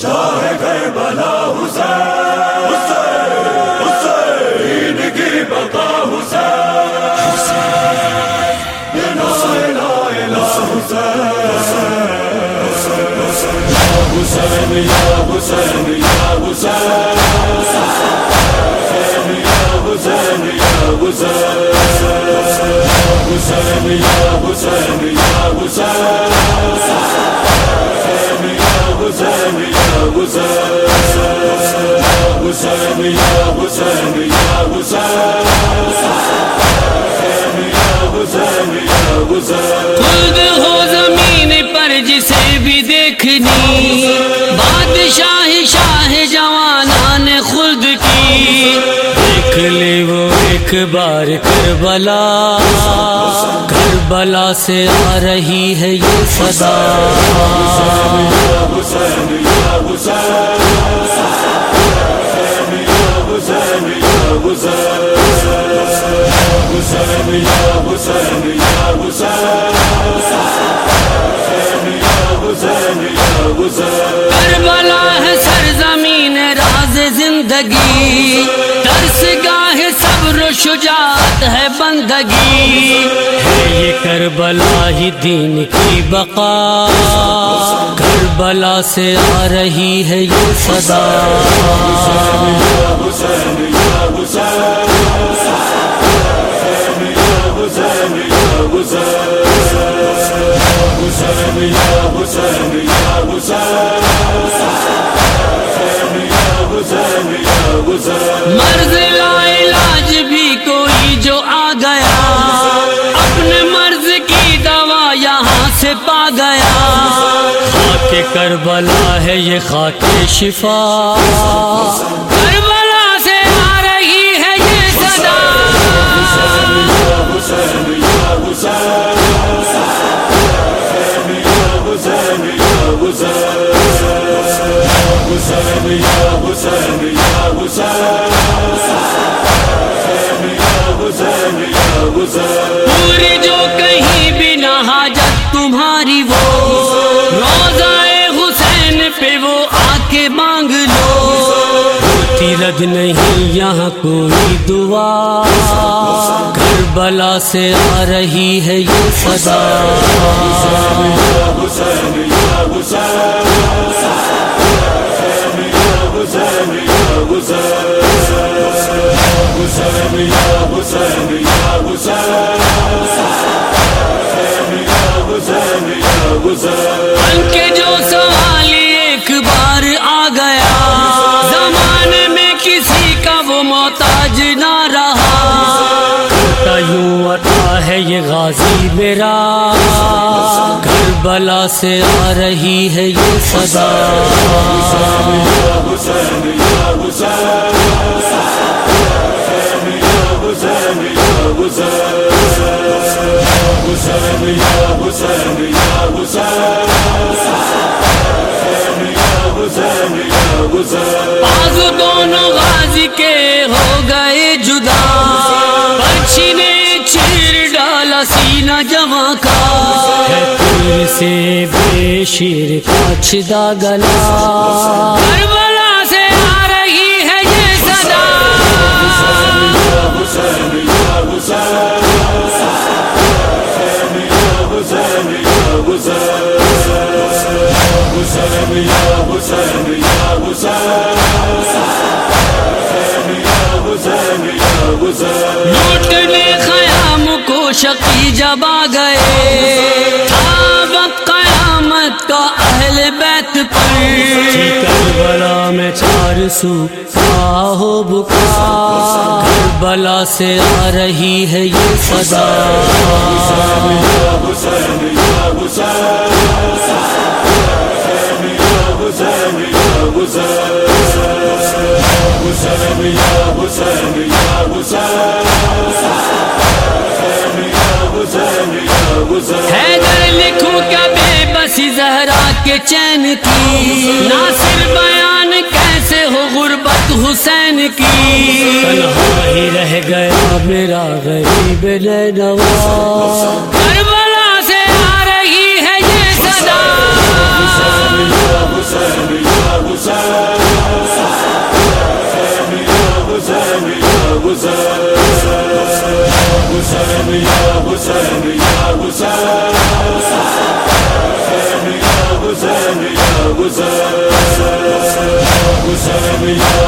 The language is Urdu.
شاہ کربلا حسین حسین حسین کی بقا حسین لا الہ الا حسین یا حسین یا حسین یا حسین یا حسین یا حسین یا حسین یا حسین یا حسین خود ہو زمین پر جسے بھی دیکھنی۔ ایک بار کربلا کربلا سے آ رہی ہے یہ صدا کربلا ہے سرزمین راز زندگی۔ شجاعت ہے بندگی۔ یہ کربلا ہی دین کی بقا۔ کربلا سے آ رہی ہے یہ صدا حسین کربلا ہے یہ خاک شفا۔ کربلا سے آ رہی ہے یہ صدا۔ پوری ہوتی نہیں یہاں کوئی دعا۔ کربلا سے آ رہی ہے یہ صدا ان یوں عطا ہے یہ غازی میرا۔ کربلا سے آ رہی ہے یہ صدا آج سینہ جمع کا۔ سے بے شیر کا چھدا گلا۔ کربلا سے آ رہی ہے یہ صدا۔ لوٹنے جب آ گئے وقت قیامت کا اہل بیت پر۔ کربلا میں چار سو ہو بکا کربلا سے آ رہی ہے یہ صدا حیدر لکھوں کیا بے بسی زہرا کے چین کی؟ ناصر بیان کیسے ہو غربت حسین کی؟ ہی رہ گیا میرا غریب نوا کربلا سے آ رہی ہے یہ صدا۔ حسین حسین حسین حسین